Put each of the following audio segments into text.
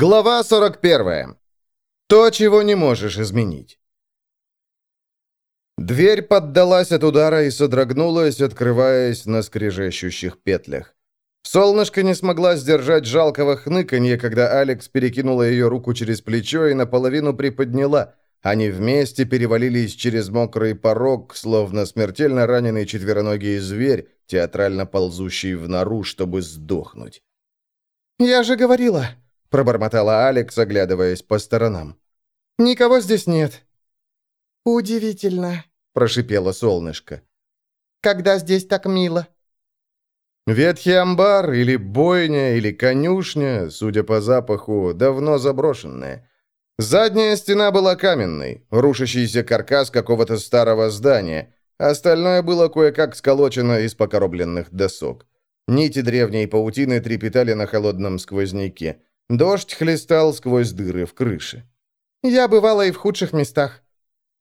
Глава 41. То, чего не можешь изменить. Дверь поддалась от удара и содрогнулась, открываясь на скрежещущих петлях. Солнышко не смогла сдержать жалкого хныканья, когда Алекс перекинула ее руку через плечо и наполовину приподняла. Они вместе перевалились через мокрый порог, словно смертельно раненый четвероногий зверь, театрально ползущий в нору, чтобы сдохнуть. «Я же говорила!» — пробормотала Алекс, оглядываясь по сторонам. «Никого здесь нет». «Удивительно», — прошипело солнышко. «Когда здесь так мило?» Ветхий амбар, или бойня, или конюшня, судя по запаху, давно заброшенная. Задняя стена была каменной, рушащийся каркас какого-то старого здания. Остальное было кое-как сколочено из покоробленных досок. Нити древней паутины трепетали на холодном сквозняке. Дождь хлестал сквозь дыры в крыше. «Я бывала и в худших местах».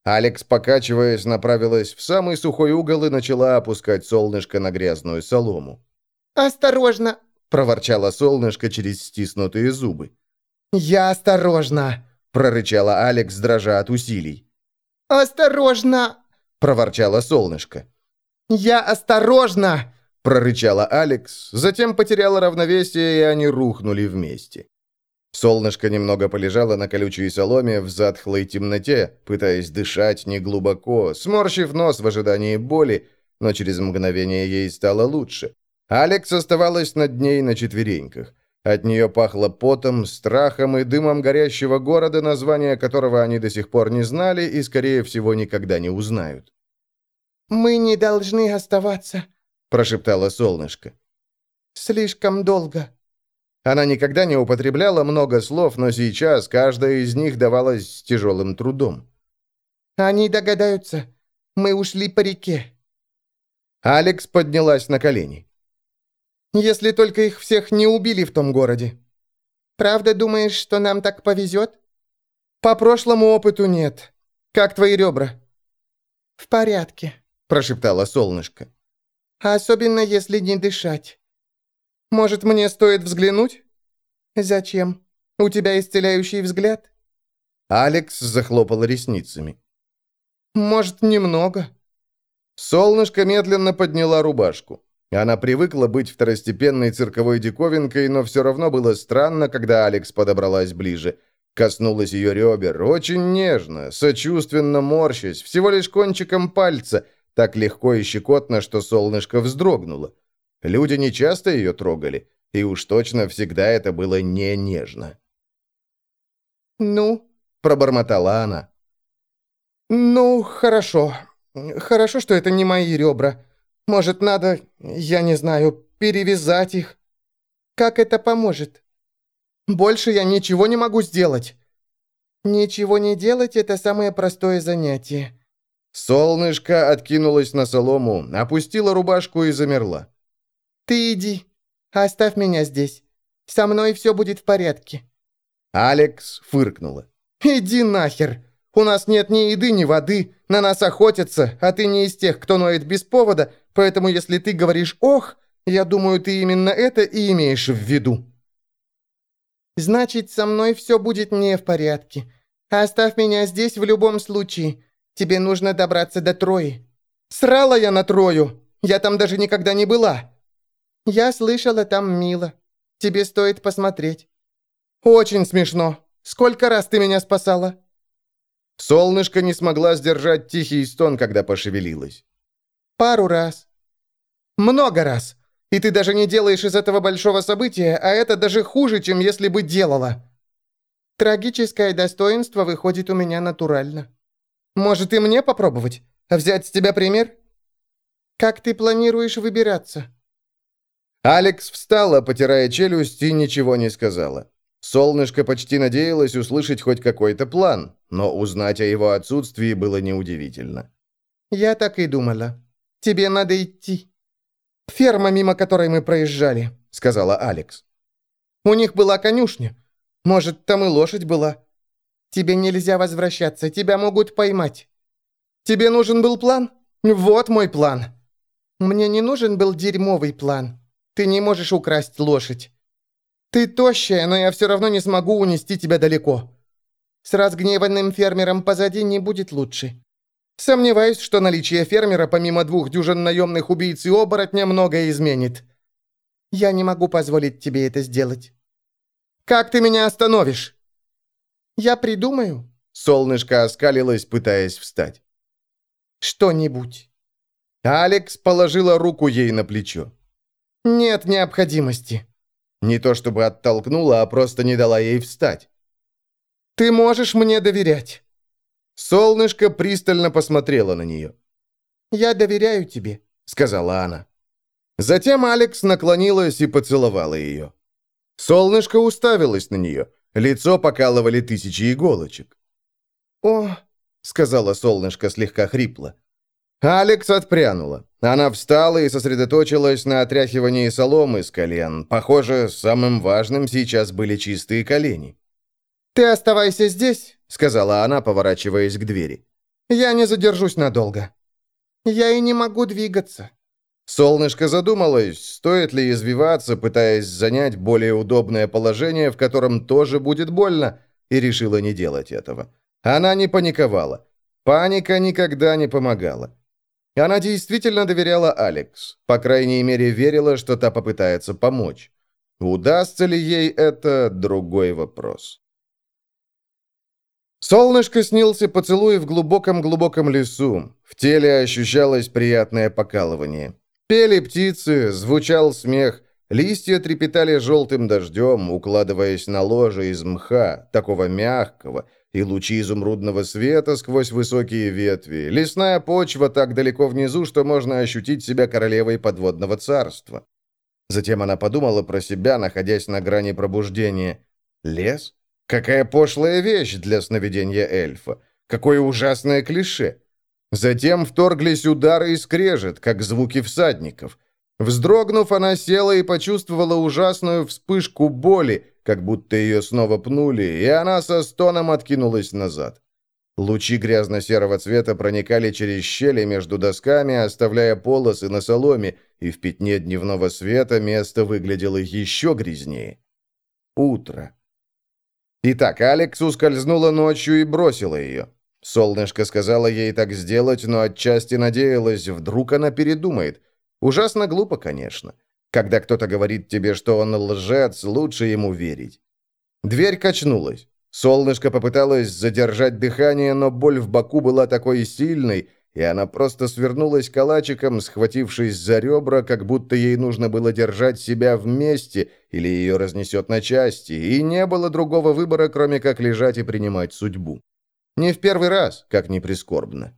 Алекс, покачиваясь, направилась в самый сухой угол и начала опускать солнышко на грязную солому. «Осторожно!» — проворчало солнышко через стиснутые зубы. «Я осторожно!» — прорычала Алекс, дрожа от усилий. «Осторожно!» — проворчало солнышко. «Я осторожно!» — прорычала Алекс, затем потеряла равновесие, и они рухнули вместе. Солнышко немного полежало на колючей соломе в затхлой темноте, пытаясь дышать неглубоко, сморщив нос в ожидании боли, но через мгновение ей стало лучше. Алекс оставалась над ней на четвереньках. От нее пахло потом, страхом и дымом горящего города, название которого они до сих пор не знали и, скорее всего, никогда не узнают. «Мы не должны оставаться», — прошептало солнышко. «Слишком долго». Она никогда не употребляла много слов, но сейчас каждая из них давалась с тяжелым трудом. «Они догадаются. Мы ушли по реке». Алекс поднялась на колени. «Если только их всех не убили в том городе». «Правда думаешь, что нам так повезет?» «По прошлому опыту нет. Как твои ребра?» «В порядке», — прошептала солнышко. «Особенно, если не дышать». Может, мне стоит взглянуть?» «Зачем? У тебя исцеляющий взгляд?» Алекс захлопал ресницами. «Может, немного?» Солнышко медленно подняла рубашку. Она привыкла быть второстепенной цирковой диковинкой, но все равно было странно, когда Алекс подобралась ближе. Коснулась ее ребер, очень нежно, сочувственно морщась, всего лишь кончиком пальца, так легко и щекотно, что солнышко вздрогнуло. Люди не часто ее трогали, и уж точно всегда это было не нежно. «Ну?» — пробормотала она. «Ну, хорошо. Хорошо, что это не мои ребра. Может, надо, я не знаю, перевязать их? Как это поможет? Больше я ничего не могу сделать». «Ничего не делать — это самое простое занятие». Солнышко откинулось на солому, опустила рубашку и замерла. «Ты иди. Оставь меня здесь. Со мной все будет в порядке». Алекс фыркнула. «Иди нахер. У нас нет ни еды, ни воды. На нас охотятся, а ты не из тех, кто ноет без повода, поэтому если ты говоришь «ох», я думаю, ты именно это и имеешь в виду». «Значит, со мной все будет не в порядке. Оставь меня здесь в любом случае. Тебе нужно добраться до Трои». «Срала я на Трою. Я там даже никогда не была». «Я слышала, там мило. Тебе стоит посмотреть». «Очень смешно. Сколько раз ты меня спасала?» Солнышко не смогла сдержать тихий стон, когда пошевелилась. «Пару раз». «Много раз. И ты даже не делаешь из этого большого события, а это даже хуже, чем если бы делала». «Трагическое достоинство выходит у меня натурально. Может, и мне попробовать? Взять с тебя пример?» «Как ты планируешь выбираться?» Алекс встала, потирая челюсть, и ничего не сказала. Солнышко почти надеялось услышать хоть какой-то план, но узнать о его отсутствии было неудивительно. «Я так и думала. Тебе надо идти. Ферма, мимо которой мы проезжали», — сказала Алекс. «У них была конюшня. Может, там и лошадь была. Тебе нельзя возвращаться, тебя могут поймать. Тебе нужен был план? Вот мой план. Мне не нужен был дерьмовый план. Ты не можешь украсть лошадь». Ты тощая, но я все равно не смогу унести тебя далеко. С разгневанным фермером позади не будет лучше. Сомневаюсь, что наличие фермера, помимо двух дюжин наемных убийц и оборотня, многое изменит. Я не могу позволить тебе это сделать. Как ты меня остановишь? Я придумаю. Солнышко оскалилось, пытаясь встать. Что-нибудь. Алекс положила руку ей на плечо. Нет необходимости. Не то чтобы оттолкнула, а просто не дала ей встать. «Ты можешь мне доверять». Солнышко пристально посмотрело на нее. «Я доверяю тебе», — сказала она. Затем Алекс наклонилась и поцеловала ее. Солнышко уставилось на нее. Лицо покалывали тысячи иголочек. «О», — сказала солнышко слегка хрипло. Алекс отпрянула. Она встала и сосредоточилась на отряхивании соломы с колен. Похоже, самым важным сейчас были чистые колени. «Ты оставайся здесь», — сказала она, поворачиваясь к двери. «Я не задержусь надолго». «Я и не могу двигаться». Солнышко задумалось, стоит ли извиваться, пытаясь занять более удобное положение, в котором тоже будет больно, и решила не делать этого. Она не паниковала. Паника никогда не помогала. Она действительно доверяла Алекс. По крайней мере, верила, что та попытается помочь. Удастся ли ей это – другой вопрос. Солнышко снился поцелуй в глубоком-глубоком лесу. В теле ощущалось приятное покалывание. Пели птицы, звучал смех, листья трепетали желтым дождем, укладываясь на ложе из мха, такого мягкого – и лучи изумрудного света сквозь высокие ветви, лесная почва так далеко внизу, что можно ощутить себя королевой подводного царства. Затем она подумала про себя, находясь на грани пробуждения. Лес? Какая пошлая вещь для сновидения эльфа! Какое ужасное клише! Затем вторглись удары и скрежет, как звуки всадников. Вздрогнув, она села и почувствовала ужасную вспышку боли, как будто ее снова пнули, и она со стоном откинулась назад. Лучи грязно-серого цвета проникали через щели между досками, оставляя полосы на соломе, и в пятне дневного света место выглядело еще грязнее. Утро. Итак, Алекс ускользнула ночью и бросила ее. Солнышко сказала ей так сделать, но отчасти надеялась, вдруг она передумает. Ужасно глупо, конечно. Когда кто-то говорит тебе, что он лжец, лучше ему верить. Дверь качнулась. Солнышко попыталось задержать дыхание, но боль в боку была такой сильной, и она просто свернулась калачиком, схватившись за ребра, как будто ей нужно было держать себя вместе, или ее разнесет на части, и не было другого выбора, кроме как лежать и принимать судьбу. Не в первый раз, как ни прискорбно.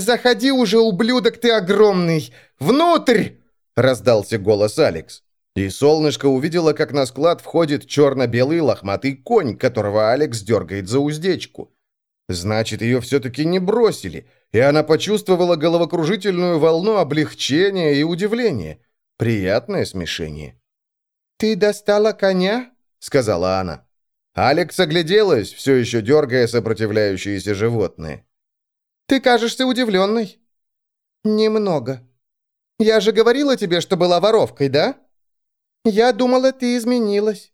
«Заходи уже, ублюдок ты огромный! Внутрь!» раздался голос Алекс. И солнышко увидело, как на склад входит черно-белый лохматый конь, которого Алекс дергает за уздечку. Значит, ее все-таки не бросили, и она почувствовала головокружительную волну облегчения и удивления. Приятное смешение. «Ты достала коня?» — сказала она. Алекс огляделась, все еще дергая сопротивляющиеся животные. «Ты кажешься удивленной». «Немного», я же говорила тебе, что была воровкой, да? Я думала, ты изменилась.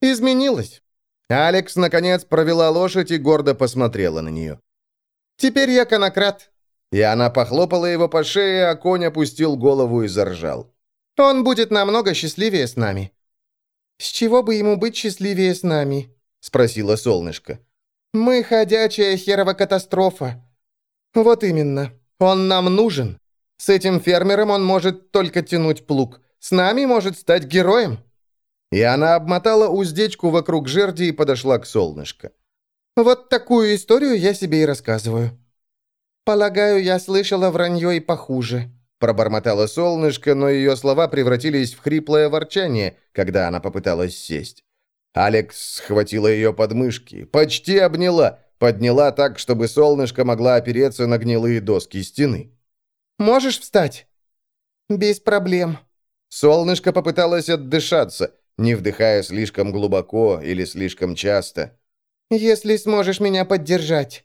Изменилась. Алекс, наконец, провела лошадь и гордо посмотрела на нее. Теперь я конократ. И она похлопала его по шее, а конь опустил голову и заржал. Он будет намного счастливее с нами. С чего бы ему быть счастливее с нами? Спросила солнышко. Мы ходячая херова катастрофа. Вот именно. Он нам нужен. С этим фермером он может только тянуть плуг. С нами может стать героем». И она обмотала уздечку вокруг жерди и подошла к солнышку. «Вот такую историю я себе и рассказываю». «Полагаю, я слышала вранье и похуже», – пробормотала солнышко, но ее слова превратились в хриплое ворчание, когда она попыталась сесть. Алекс схватила ее подмышки, почти обняла, подняла так, чтобы солнышко могла опереться на гнилые доски стены. Можешь встать?» «Без проблем». Солнышко попыталось отдышаться, не вдыхая слишком глубоко или слишком часто. «Если сможешь меня поддержать».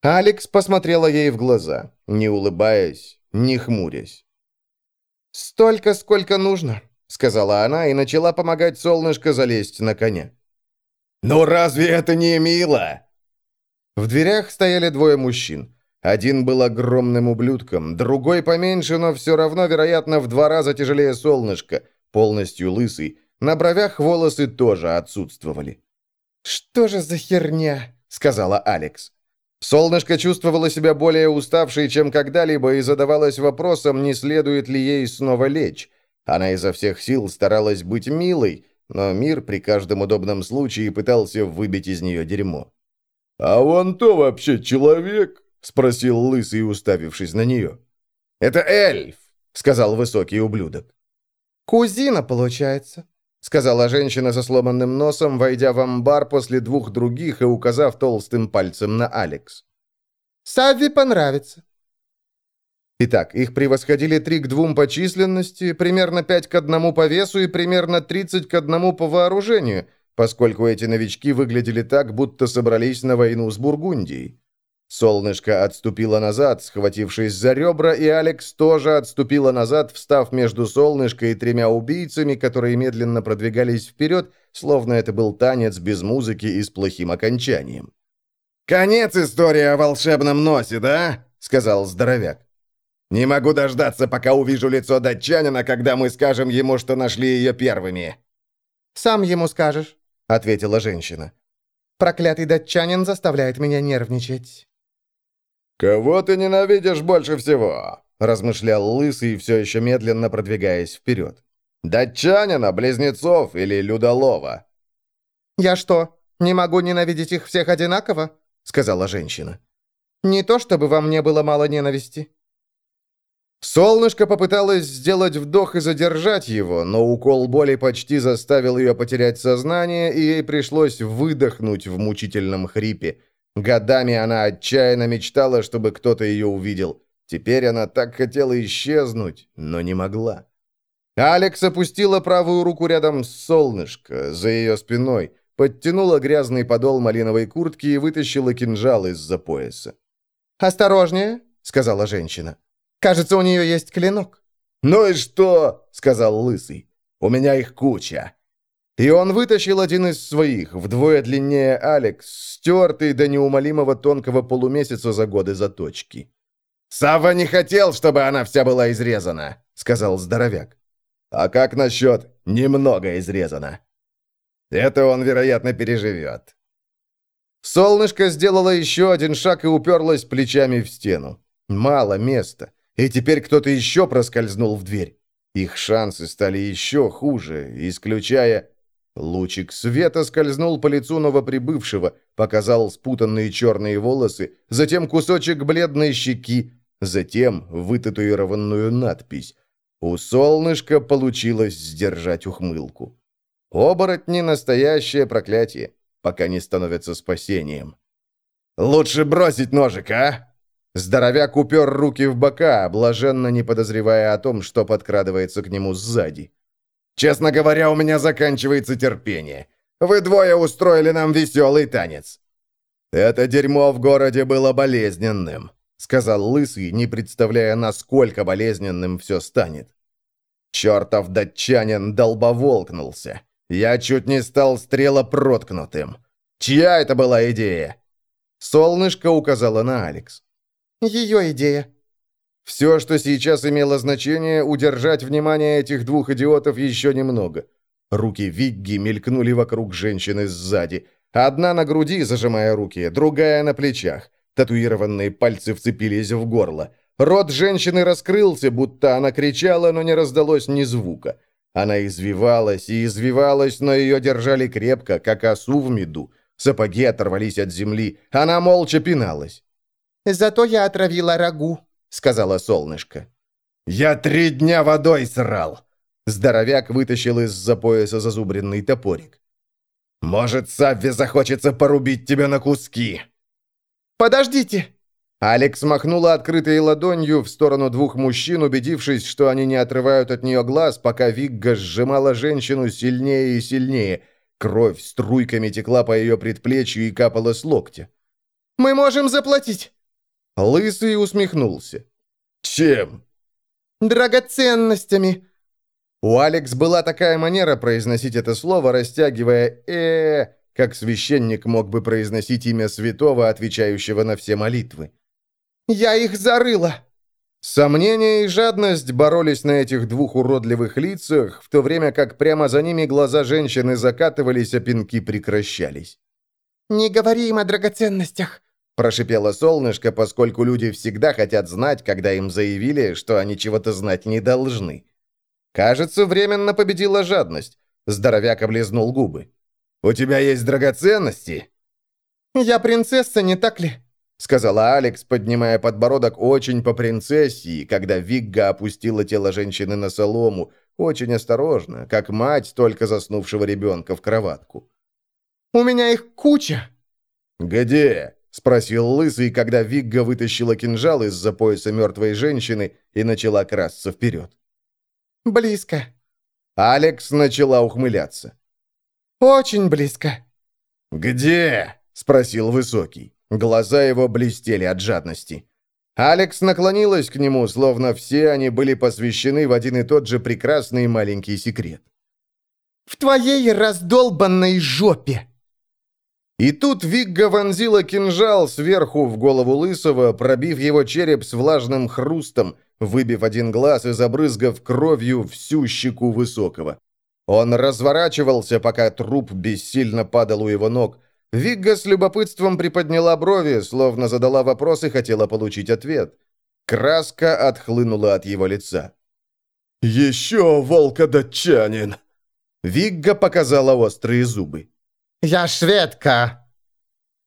Алекс посмотрела ей в глаза, не улыбаясь, не хмурясь. «Столько, сколько нужно. — сказала она и начала помогать солнышко залезть на коня. «Ну разве это не мило?» В дверях стояли двое мужчин. Один был огромным ублюдком, другой поменьше, но все равно, вероятно, в два раза тяжелее солнышка, полностью лысый. На бровях волосы тоже отсутствовали. «Что же за херня?» — сказала Алекс. Солнышко чувствовало себя более уставшей, чем когда-либо, и задавалось вопросом, не следует ли ей снова лечь. Она изо всех сил старалась быть милой, но мир при каждом удобном случае пытался выбить из нее дерьмо. «А он то вообще человек?» — спросил Лысый, уставившись на нее. «Это эльф», — сказал высокий ублюдок. «Кузина, получается», — сказала женщина со сломанным носом, войдя в амбар после двух других и указав толстым пальцем на Алекс. «Савви понравится». Итак, их превосходили три к двум по численности, примерно пять к одному по весу и примерно тридцать к одному по вооружению, поскольку эти новички выглядели так, будто собрались на войну с Бургундией. Солнышко отступило назад, схватившись за ребра, и Алекс тоже отступила назад, встав между солнышко и тремя убийцами, которые медленно продвигались вперед, словно это был танец без музыки и с плохим окончанием. «Конец истории о волшебном носе, да?» — сказал здоровяк. «Не могу дождаться, пока увижу лицо датчанина, когда мы скажем ему, что нашли ее первыми». «Сам ему скажешь», — ответила женщина. «Проклятый датчанин заставляет меня нервничать». «Кого ты ненавидишь больше всего?» – размышлял Лысый, все еще медленно продвигаясь вперед. «Датчанина, Близнецов или Людолова?» «Я что, не могу ненавидеть их всех одинаково?» – сказала женщина. «Не то чтобы во мне было мало ненависти». Солнышко попыталось сделать вдох и задержать его, но укол боли почти заставил ее потерять сознание, и ей пришлось выдохнуть в мучительном хрипе – Годами она отчаянно мечтала, чтобы кто-то ее увидел. Теперь она так хотела исчезнуть, но не могла. Алекс опустила правую руку рядом с солнышко, за ее спиной, подтянула грязный подол малиновой куртки и вытащила кинжал из-за пояса. «Осторожнее», — сказала женщина. «Кажется, у нее есть клинок». «Ну и что?» — сказал Лысый. «У меня их куча. И он вытащил один из своих, вдвое длиннее Алекс, стертый до неумолимого тонкого полумесяца за годы заточки. «Сава не хотел, чтобы она вся была изрезана», — сказал здоровяк. «А как насчет немного изрезана?» «Это он, вероятно, переживет». Солнышко сделало еще один шаг и уперлось плечами в стену. Мало места. И теперь кто-то еще проскользнул в дверь. Их шансы стали еще хуже, исключая Лучик света скользнул по лицу новоприбывшего, показал спутанные черные волосы, затем кусочек бледной щеки, затем вытатуированную надпись. У солнышка получилось сдержать ухмылку. Оборотни — настоящее проклятие, пока не становятся спасением. «Лучше бросить ножик, а?» Здоровяк упер руки в бока, блаженно не подозревая о том, что подкрадывается к нему сзади. Честно говоря, у меня заканчивается терпение. Вы двое устроили нам веселый танец». «Это дерьмо в городе было болезненным», — сказал Лысый, не представляя, насколько болезненным все станет. «Чертов датчанин долбоволкнулся. Я чуть не стал стрелопроткнутым. Чья это была идея?» Солнышко указала на Алекс. «Ее идея», все, что сейчас имело значение, удержать внимание этих двух идиотов еще немного. Руки Вигги мелькнули вокруг женщины сзади. Одна на груди, зажимая руки, другая на плечах. Татуированные пальцы вцепились в горло. Рот женщины раскрылся, будто она кричала, но не раздалось ни звука. Она извивалась и извивалась, но ее держали крепко, как осу в меду. Сапоги оторвались от земли. Она молча пиналась. «Зато я отравила рагу», сказала солнышко. «Я три дня водой срал!» Здоровяк вытащил из-за пояса зазубренный топорик. «Может, Савве захочется порубить тебя на куски?» «Подождите!» Алекс махнула открытой ладонью в сторону двух мужчин, убедившись, что они не отрывают от нее глаз, пока Вигга сжимала женщину сильнее и сильнее. Кровь струйками текла по ее предплечью и капала с локтя. «Мы можем заплатить!» Лысый усмехнулся. «Чем?» «Драгоценностями». У Алекс была такая манера произносить это слово, растягивая э как священник мог бы произносить имя святого, отвечающего на все молитвы. «Я их зарыла!» Сомнение и жадность боролись на этих двух уродливых лицах, в то время как прямо за ними глаза женщины закатывались, а пинки прекращались. «Не говори им о драгоценностях», – прошипело солнышко, поскольку люди всегда хотят знать, когда им заявили, что они чего-то знать не должны. Кажется, временно победила жадность. Здоровяк облизнул губы. «У тебя есть драгоценности?» «Я принцесса, не так ли?» — сказала Алекс, поднимая подбородок очень по принцессе, когда Вигга опустила тело женщины на солому, очень осторожно, как мать только заснувшего ребенка в кроватку. «У меня их куча!» «Где?» — спросил Лысый, когда Вигга вытащила кинжал из-за пояса мертвой женщины и начала красться вперед. «Близко». Алекс начала ухмыляться. «Очень близко». «Где?» — спросил Высокий. Глаза его блестели от жадности. Алекс наклонилась к нему, словно все они были посвящены в один и тот же прекрасный маленький секрет. «В твоей раздолбанной жопе!» И тут Вигга вонзила кинжал сверху в голову Лысого, пробив его череп с влажным хрустом, выбив один глаз и забрызгав кровью всю щеку Высокого. Он разворачивался, пока труп бессильно падал у его ног, Вигга с любопытством приподняла брови, словно задала вопрос и хотела получить ответ. Краска отхлынула от его лица. «Еще волкодатчанин!» Вигга показала острые зубы. «Я шведка!»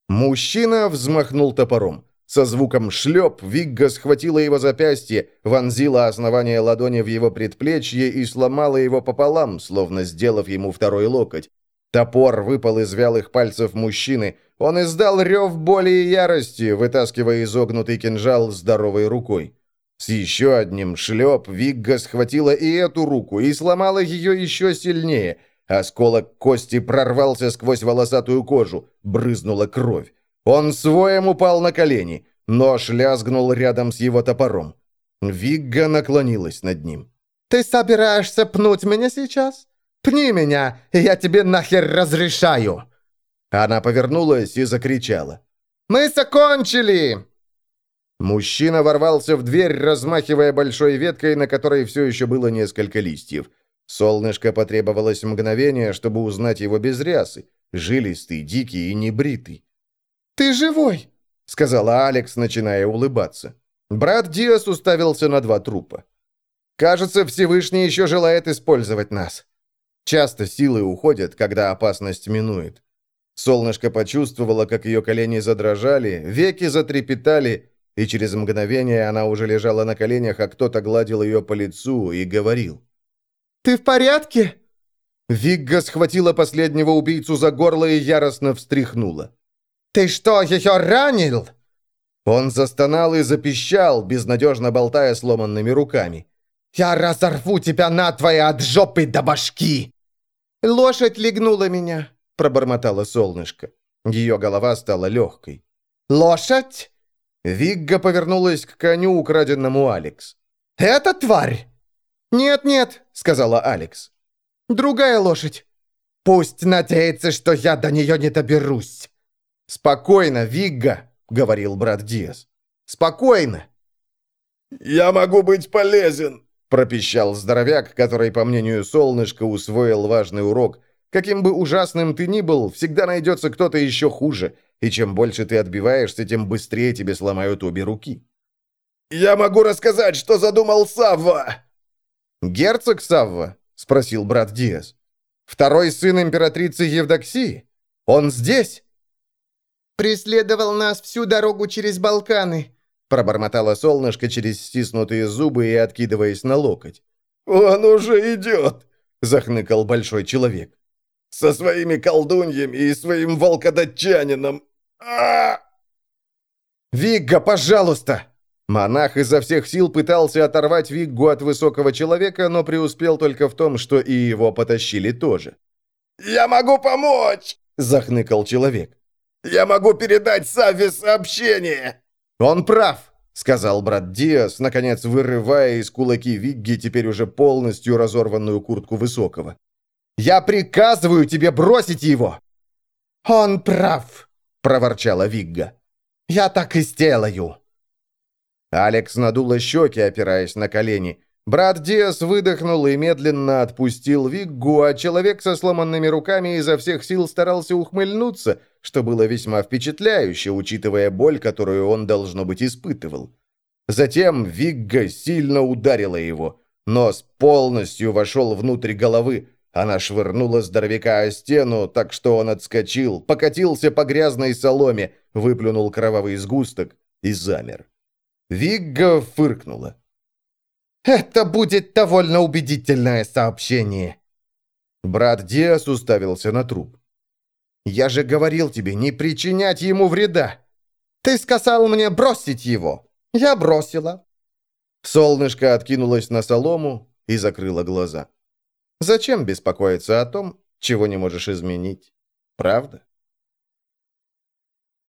Мужчина взмахнул топором. Со звуком шлеп Вигга схватила его запястье, вонзила основание ладони в его предплечье и сломала его пополам, словно сделав ему второй локоть. Топор выпал из вялых пальцев мужчины. Он издал рев боли и ярости, вытаскивая изогнутый кинжал здоровой рукой. С еще одним шлеп Вигга схватила и эту руку и сломала ее еще сильнее. Осколок кости прорвался сквозь волосатую кожу, брызнула кровь. Он своем упал на колени. Нож лязгнул рядом с его топором. Вигга наклонилась над ним. «Ты собираешься пнуть меня сейчас?» Пни меня, и я тебе нахер разрешаю!» Она повернулась и закричала. «Мы закончили!» Мужчина ворвался в дверь, размахивая большой веткой, на которой все еще было несколько листьев. Солнышко потребовалось мгновение, чтобы узнать его без рясы. Жилистый, дикий и небритый. «Ты живой!» — сказала Алекс, начиная улыбаться. Брат Диас уставился на два трупа. «Кажется, Всевышний еще желает использовать нас». Часто силы уходят, когда опасность минует. Солнышко почувствовало, как ее колени задрожали, веки затрепетали, и через мгновение она уже лежала на коленях, а кто-то гладил ее по лицу и говорил. «Ты в порядке?» Вигга схватила последнего убийцу за горло и яростно встряхнула. «Ты что, ее ранил?» Он застонал и запищал, безнадежно болтая сломанными руками. «Я разорву тебя надвое от жопы до башки!» «Лошадь легнула меня», — пробормотало солнышко. Ее голова стала легкой. «Лошадь?» Вигга повернулась к коню, украденному Алекс. «Это тварь!» «Нет-нет», — сказала Алекс. «Другая лошадь». «Пусть надеется, что я до нее не доберусь». «Спокойно, Вигга», — говорил брат Диас. «Спокойно». «Я могу быть полезен», пропищал здоровяк, который, по мнению солнышка, усвоил важный урок. Каким бы ужасным ты ни был, всегда найдется кто-то еще хуже, и чем больше ты отбиваешься, тем быстрее тебе сломают обе руки. «Я могу рассказать, что задумал Савва!» «Герцог Савва?» — спросил брат Диас. «Второй сын императрицы Евдоксии? Он здесь?» «Преследовал нас всю дорогу через Балканы», Пробормотало солнышко через стиснутые зубы и откидываясь на локоть. «Он уже идет!» — захныкал большой человек. «Со своими колдуньями и своим волкодатчанином! а «Вигга, пожалуйста!» Монах изо всех сил пытался оторвать Виггу от высокого человека, но преуспел только в том, что и его потащили тоже. «Я могу помочь!» — захныкал человек. «Я могу передать Саве сообщение!» «Он прав», — сказал брат Диас, наконец вырывая из кулаки Вигги теперь уже полностью разорванную куртку Высокого. «Я приказываю тебе бросить его!» «Он прав!» — проворчала Вигга. «Я так и сделаю!» Алекс надула щеки, опираясь на колени. Брат Диас выдохнул и медленно отпустил Виггу, а человек со сломанными руками изо всех сил старался ухмыльнуться, что было весьма впечатляюще, учитывая боль, которую он, должно быть, испытывал. Затем Вигга сильно ударила его. Нос полностью вошел внутрь головы. Она швырнула здоровяка о стену, так что он отскочил, покатился по грязной соломе, выплюнул кровавый сгусток и замер. Вигга фыркнула. «Это будет довольно убедительное сообщение». Брат Диас уставился на труп. «Я же говорил тебе не причинять ему вреда. Ты сказал мне бросить его. Я бросила». Солнышко откинулось на солому и закрыло глаза. «Зачем беспокоиться о том, чего не можешь изменить? Правда?»